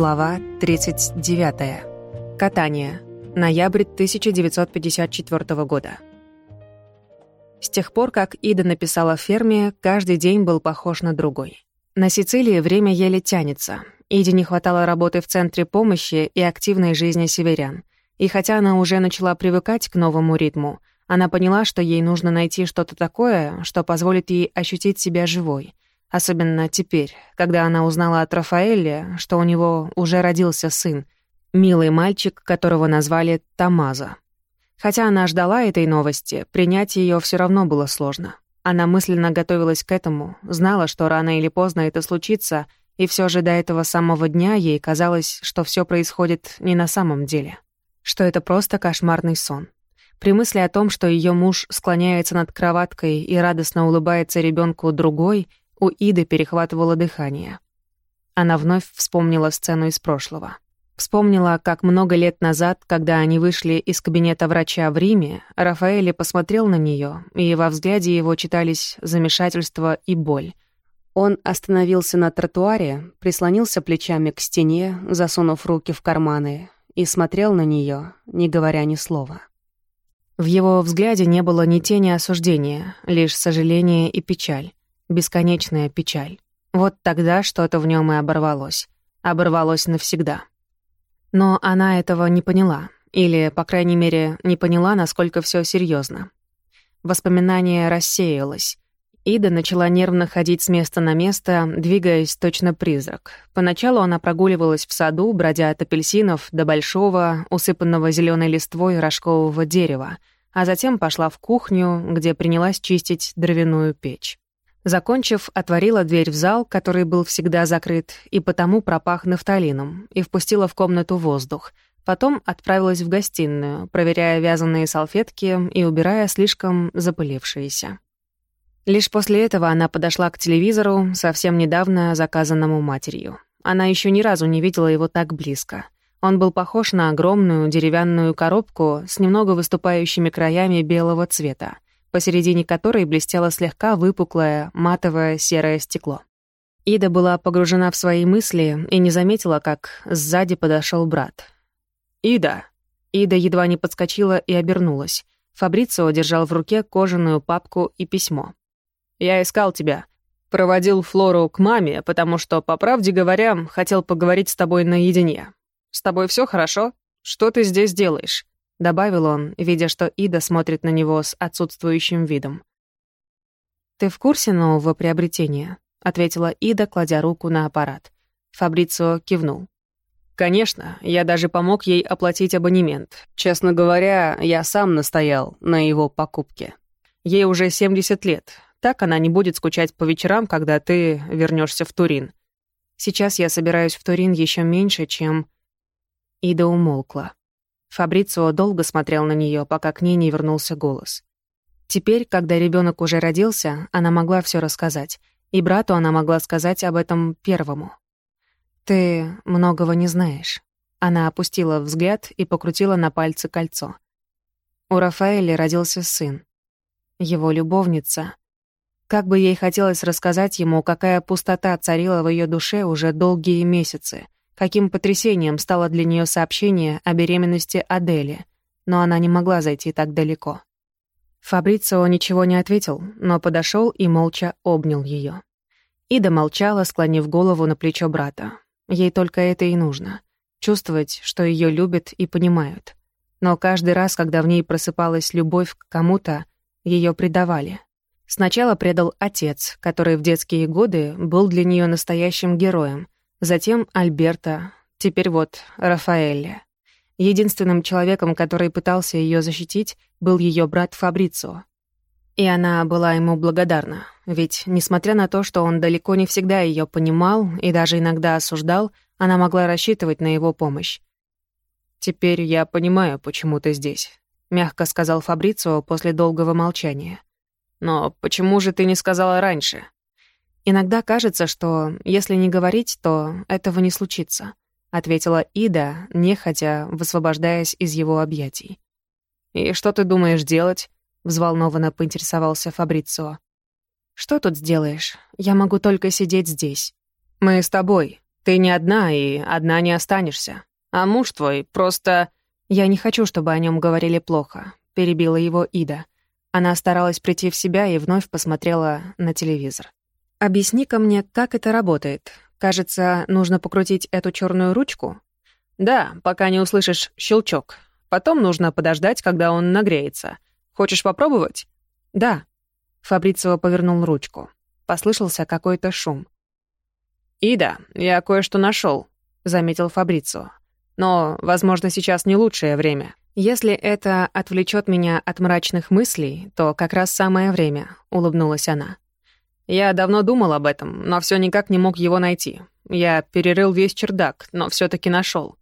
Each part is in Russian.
Глава 39. Катание. Ноябрь 1954 года. С тех пор, как Ида написала ферме, каждый день был похож на другой. На Сицилии время еле тянется. Иде не хватало работы в центре помощи и активной жизни северян. И хотя она уже начала привыкать к новому ритму, она поняла, что ей нужно найти что-то такое, что позволит ей ощутить себя живой — Особенно теперь, когда она узнала от Рафаэля, что у него уже родился сын, милый мальчик, которого назвали Тамаза. Хотя она ждала этой новости, принять ее все равно было сложно. Она мысленно готовилась к этому, знала, что рано или поздно это случится, и все же до этого самого дня ей казалось, что все происходит не на самом деле. Что это просто кошмарный сон. При мысли о том, что ее муж склоняется над кроваткой и радостно улыбается ребенку другой — у Иды перехватывало дыхание. Она вновь вспомнила сцену из прошлого. Вспомнила, как много лет назад, когда они вышли из кабинета врача в Риме, Рафаэль посмотрел на нее, и во взгляде его читались замешательство и боль. Он остановился на тротуаре, прислонился плечами к стене, засунув руки в карманы, и смотрел на нее, не говоря ни слова. В его взгляде не было ни тени осуждения, лишь сожаление и печаль бесконечная печаль. Вот тогда что-то в нем и оборвалось. Оборвалось навсегда. Но она этого не поняла. Или, по крайней мере, не поняла, насколько все серьезно. Воспоминание рассеялось. Ида начала нервно ходить с места на место, двигаясь точно призрак. Поначалу она прогуливалась в саду, бродя от апельсинов до большого, усыпанного зеленой листвой рожкового дерева, а затем пошла в кухню, где принялась чистить дровяную печь. Закончив, отворила дверь в зал, который был всегда закрыт, и потому пропах нафталином, и впустила в комнату воздух. Потом отправилась в гостиную, проверяя вязаные салфетки и убирая слишком запылившиеся. Лишь после этого она подошла к телевизору, совсем недавно заказанному матерью. Она еще ни разу не видела его так близко. Он был похож на огромную деревянную коробку с немного выступающими краями белого цвета посередине которой блестело слегка выпуклое матовое серое стекло. Ида была погружена в свои мысли и не заметила, как сзади подошел брат. «Ида!» Ида едва не подскочила и обернулась. Фабрицио держал в руке кожаную папку и письмо. «Я искал тебя. Проводил Флору к маме, потому что, по правде говоря, хотел поговорить с тобой наедине. С тобой все хорошо? Что ты здесь делаешь?» Добавил он, видя, что Ида смотрит на него с отсутствующим видом. «Ты в курсе нового приобретения?» — ответила Ида, кладя руку на аппарат. Фабрицио кивнул. «Конечно, я даже помог ей оплатить абонемент. Честно говоря, я сам настоял на его покупке. Ей уже 70 лет. Так она не будет скучать по вечерам, когда ты вернешься в Турин. Сейчас я собираюсь в Турин еще меньше, чем...» Ида умолкла. Фабрицио долго смотрел на нее, пока к ней не вернулся голос. Теперь, когда ребенок уже родился, она могла все рассказать, и брату она могла сказать об этом первому. «Ты многого не знаешь». Она опустила взгляд и покрутила на пальце кольцо. У Рафаэля родился сын. Его любовница. Как бы ей хотелось рассказать ему, какая пустота царила в ее душе уже долгие месяцы — каким потрясением стало для нее сообщение о беременности Адели, но она не могла зайти так далеко. Фабрицио ничего не ответил, но подошел и молча обнял ее. Ида молчала, склонив голову на плечо брата. Ей только это и нужно — чувствовать, что ее любят и понимают. Но каждый раз, когда в ней просыпалась любовь к кому-то, ее предавали. Сначала предал отец, который в детские годы был для нее настоящим героем, Затем Альберта, теперь вот Рафаэль. Единственным человеком, который пытался ее защитить, был ее брат Фабрицио. И она была ему благодарна, ведь, несмотря на то, что он далеко не всегда ее понимал и даже иногда осуждал, она могла рассчитывать на его помощь. «Теперь я понимаю, почему ты здесь», — мягко сказал Фабрицио после долгого молчания. «Но почему же ты не сказала раньше?» «Иногда кажется, что если не говорить, то этого не случится», — ответила Ида, нехотя высвобождаясь из его объятий. «И что ты думаешь делать?» — взволнованно поинтересовался Фабрицио. «Что тут сделаешь? Я могу только сидеть здесь». «Мы с тобой», Ты не одна, и одна не останешься. А муж твой просто... Я не хочу, чтобы о нем говорили плохо, перебила его Ида. Она старалась прийти в себя и вновь посмотрела на телевизор. «Объясни-ка мне, как это работает. Кажется, нужно покрутить эту черную ручку?» «Да, пока не услышишь щелчок. Потом нужно подождать, когда он нагреется. Хочешь попробовать?» «Да». Фабрицио повернул ручку. Послышался какой-то шум. «Ида, я кое-что нашел, заметил Фабрицио. «Но, возможно, сейчас не лучшее время». «Если это отвлечет меня от мрачных мыслей, то как раз самое время», — улыбнулась она. «Я давно думал об этом, но все никак не мог его найти. Я перерыл весь чердак, но все таки нашел.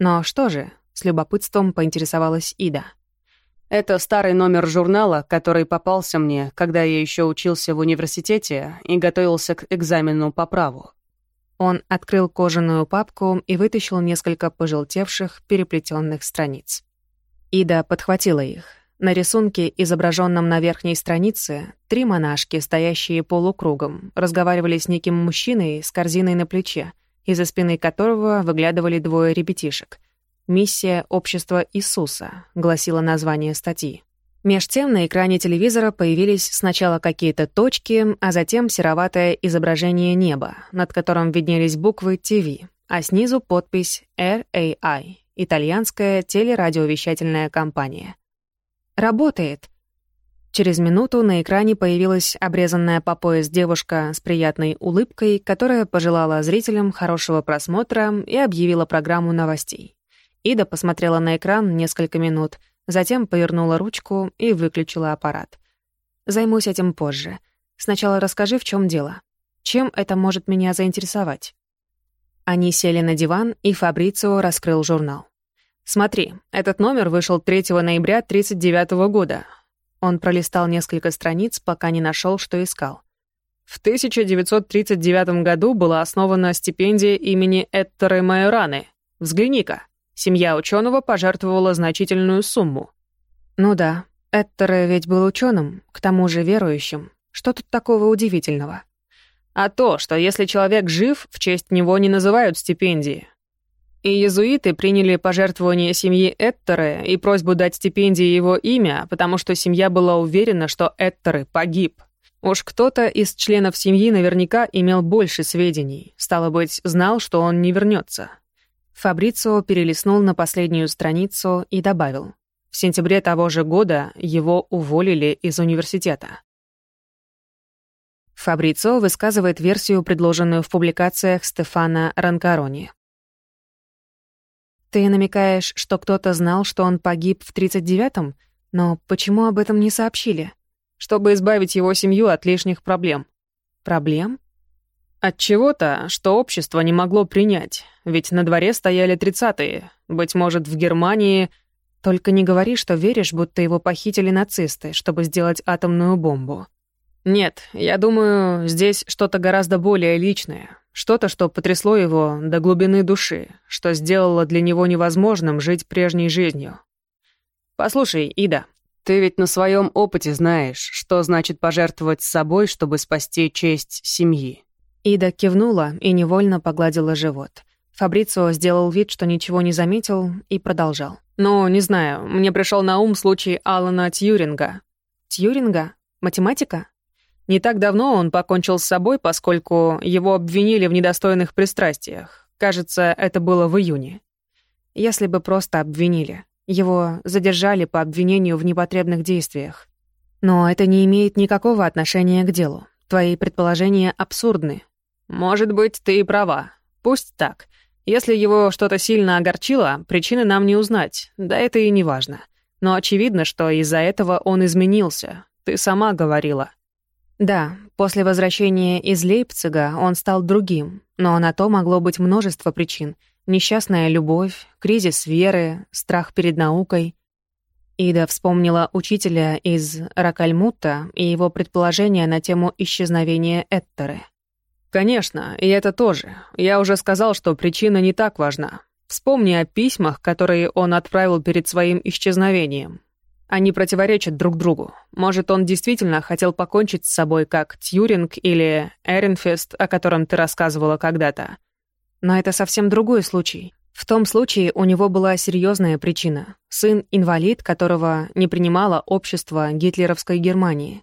«Но что же?» — с любопытством поинтересовалась Ида. «Это старый номер журнала, который попался мне, когда я еще учился в университете и готовился к экзамену по праву». Он открыл кожаную папку и вытащил несколько пожелтевших, переплетенных страниц. Ида подхватила их. На рисунке, изображенном на верхней странице, три монашки, стоящие полукругом, разговаривали с неким мужчиной с корзиной на плече, из-за спины которого выглядывали двое ребятишек. «Миссия общества Иисуса», — гласило название статьи. Меж тем на экране телевизора появились сначала какие-то точки, а затем сероватое изображение неба, над которым виднелись буквы «ТВ», а снизу подпись «RAI» итальянская телерадиовещательная компания. «Работает!» Через минуту на экране появилась обрезанная по пояс девушка с приятной улыбкой, которая пожелала зрителям хорошего просмотра и объявила программу новостей. Ида посмотрела на экран несколько минут, затем повернула ручку и выключила аппарат. «Займусь этим позже. Сначала расскажи, в чем дело. Чем это может меня заинтересовать?» Они сели на диван, и Фабрицио раскрыл журнал. «Смотри, этот номер вышел 3 ноября 1939 года». Он пролистал несколько страниц, пока не нашел, что искал. В 1939 году была основана стипендия имени Этторы Майораны. Взгляни-ка, семья ученого пожертвовала значительную сумму. Ну да, Этторе ведь был ученым, к тому же верующим. Что тут такого удивительного? А то, что если человек жив, в честь него не называют стипендии. И иезуиты приняли пожертвование семьи Эттере и просьбу дать стипендии его имя, потому что семья была уверена, что Эттере погиб. Уж кто-то из членов семьи наверняка имел больше сведений, стало быть, знал, что он не вернется. Фабрицио перелистнул на последнюю страницу и добавил. В сентябре того же года его уволили из университета. Фабрицо высказывает версию, предложенную в публикациях Стефана Ранкарони. «Ты намекаешь, что кто-то знал, что он погиб в 39-м? Но почему об этом не сообщили?» «Чтобы избавить его семью от лишних проблем». «Проблем?» От чего-то, что общество не могло принять, ведь на дворе стояли тридцатые. Быть может, в Германии... Только не говори, что веришь, будто его похитили нацисты, чтобы сделать атомную бомбу. Нет, я думаю, здесь что-то гораздо более личное. Что-то, что потрясло его до глубины души, что сделало для него невозможным жить прежней жизнью. Послушай, Ида, ты ведь на своем опыте знаешь, что значит пожертвовать собой, чтобы спасти честь семьи. Ида кивнула и невольно погладила живот. Фабрицио сделал вид, что ничего не заметил, и продолжал. «Ну, не знаю, мне пришел на ум случай Алана Тьюринга». «Тьюринга? Математика?» Не так давно он покончил с собой, поскольку его обвинили в недостойных пристрастиях. Кажется, это было в июне. Если бы просто обвинили. Его задержали по обвинению в непотребных действиях. Но это не имеет никакого отношения к делу. Твои предположения абсурдны. Может быть, ты и права. Пусть так. Если его что-то сильно огорчило, причины нам не узнать. Да это и не важно. Но очевидно, что из-за этого он изменился. Ты сама говорила. Да, после возвращения из Лейпцига он стал другим, но на то могло быть множество причин. Несчастная любовь, кризис веры, страх перед наукой. Ида вспомнила учителя из Ракальмута и его предположения на тему исчезновения Эттеры. «Конечно, и это тоже. Я уже сказал, что причина не так важна. Вспомни о письмах, которые он отправил перед своим исчезновением. Они противоречат друг другу. Может, он действительно хотел покончить с собой, как Тьюринг или Эренфест, о котором ты рассказывала когда-то. Но это совсем другой случай. В том случае у него была серьезная причина. Сын-инвалид, которого не принимало общество гитлеровской Германии.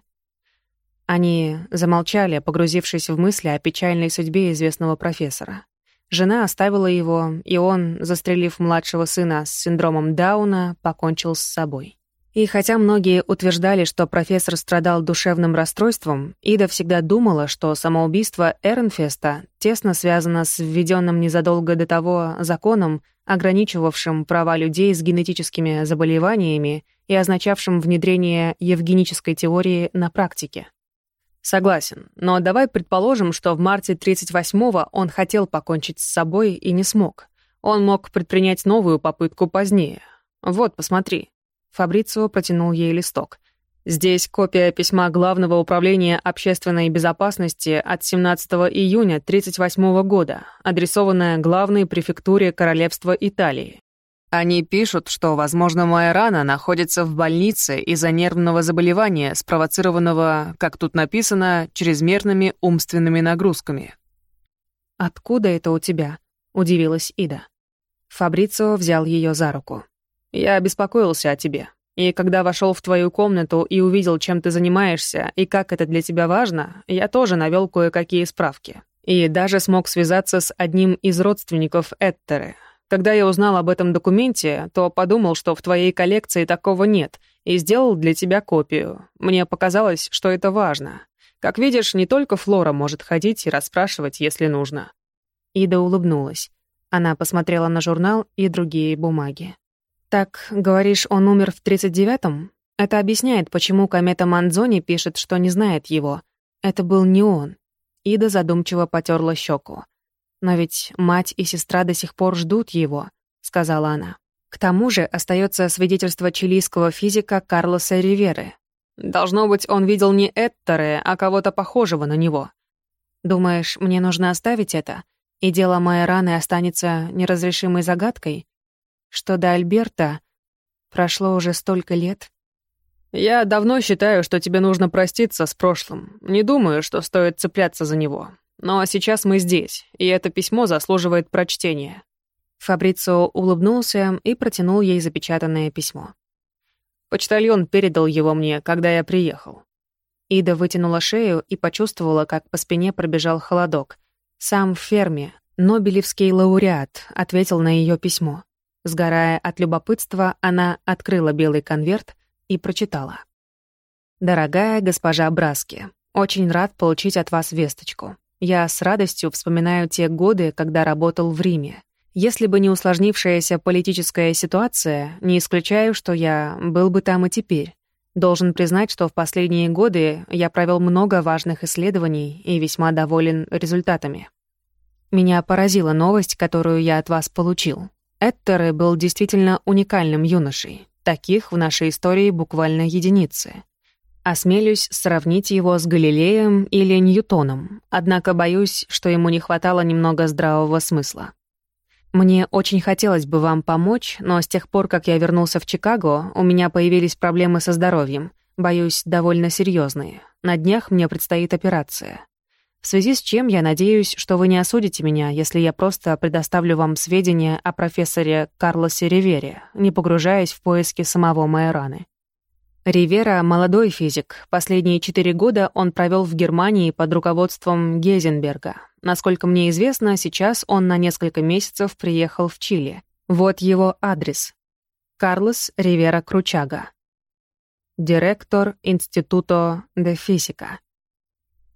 Они замолчали, погрузившись в мысли о печальной судьбе известного профессора. Жена оставила его, и он, застрелив младшего сына с синдромом Дауна, покончил с собой. И хотя многие утверждали, что профессор страдал душевным расстройством, Ида всегда думала, что самоубийство Эрнфеста тесно связано с введенным незадолго до того законом, ограничивавшим права людей с генетическими заболеваниями и означавшим внедрение евгенической теории на практике. Согласен, но давай предположим, что в марте 38-го он хотел покончить с собой и не смог. Он мог предпринять новую попытку позднее. Вот, посмотри. Фабрицио протянул ей листок. Здесь копия письма Главного управления общественной безопасности от 17 июня 1938 года, адресованная главной префектуре Королевства Италии. Они пишут, что, возможно, моя рана находится в больнице из-за нервного заболевания, спровоцированного, как тут написано, чрезмерными умственными нагрузками. «Откуда это у тебя?» — удивилась Ида. Фабрицио взял ее за руку. Я беспокоился о тебе. И когда вошел в твою комнату и увидел, чем ты занимаешься и как это для тебя важно, я тоже навел кое-какие справки. И даже смог связаться с одним из родственников Эттеры. Когда я узнал об этом документе, то подумал, что в твоей коллекции такого нет, и сделал для тебя копию. Мне показалось, что это важно. Как видишь, не только Флора может ходить и расспрашивать, если нужно». Ида улыбнулась. Она посмотрела на журнал и другие бумаги. «Так, говоришь, он умер в 39-м? Это объясняет, почему комета Манзони пишет, что не знает его. Это был не он». Ида задумчиво потерла щеку. «Но ведь мать и сестра до сих пор ждут его», — сказала она. К тому же остается свидетельство чилийского физика Карлоса Риверы. Должно быть, он видел не Эттере, а кого-то похожего на него. Думаешь, мне нужно оставить это, и дело моей раны останется неразрешимой загадкой? Что до Альберта, прошло уже столько лет. Я давно считаю, что тебе нужно проститься с прошлым. Не думаю, что стоит цепляться за него. Но сейчас мы здесь, и это письмо заслуживает прочтения. Фабрицио улыбнулся и протянул ей запечатанное письмо. Почтальон передал его мне, когда я приехал. Ида вытянула шею и почувствовала, как по спине пробежал холодок. Сам в ферме, Нобелевский лауреат, ответил на ее письмо. Сгорая от любопытства, она открыла белый конверт и прочитала. «Дорогая госпожа Браски, очень рад получить от вас весточку. Я с радостью вспоминаю те годы, когда работал в Риме. Если бы не усложнившаяся политическая ситуация, не исключаю, что я был бы там и теперь. Должен признать, что в последние годы я провел много важных исследований и весьма доволен результатами. Меня поразила новость, которую я от вас получил. Эттере был действительно уникальным юношей. Таких в нашей истории буквально единицы. Осмелюсь сравнить его с Галилеем или Ньютоном, однако боюсь, что ему не хватало немного здравого смысла. Мне очень хотелось бы вам помочь, но с тех пор, как я вернулся в Чикаго, у меня появились проблемы со здоровьем, боюсь, довольно серьезные. На днях мне предстоит операция. В связи с чем я надеюсь, что вы не осудите меня, если я просто предоставлю вам сведения о профессоре Карлосе Ривере, не погружаясь в поиски самого Майораны. Ривера — молодой физик. Последние четыре года он провел в Германии под руководством Гейзенберга. Насколько мне известно, сейчас он на несколько месяцев приехал в Чили. Вот его адрес. Карлос Ривера Кручага. Директор Институто де Физика.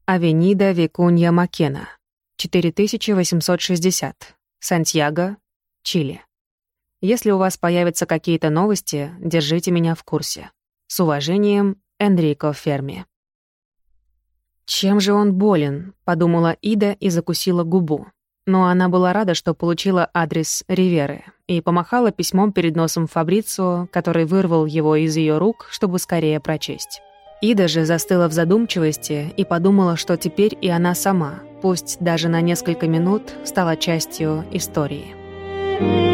Авенида Викунья Макена, 4860, Сантьяго, Чили. Если у вас появятся какие-то новости, держите меня в курсе. С уважением, Энрико Ферми. «Чем же он болен?» — подумала Ида и закусила губу. Но она была рада, что получила адрес Риверы, и помахала письмом перед носом Фабрицио, который вырвал его из ее рук, чтобы скорее прочесть. Ида же застыла в задумчивости и подумала, что теперь и она сама, пусть даже на несколько минут, стала частью истории.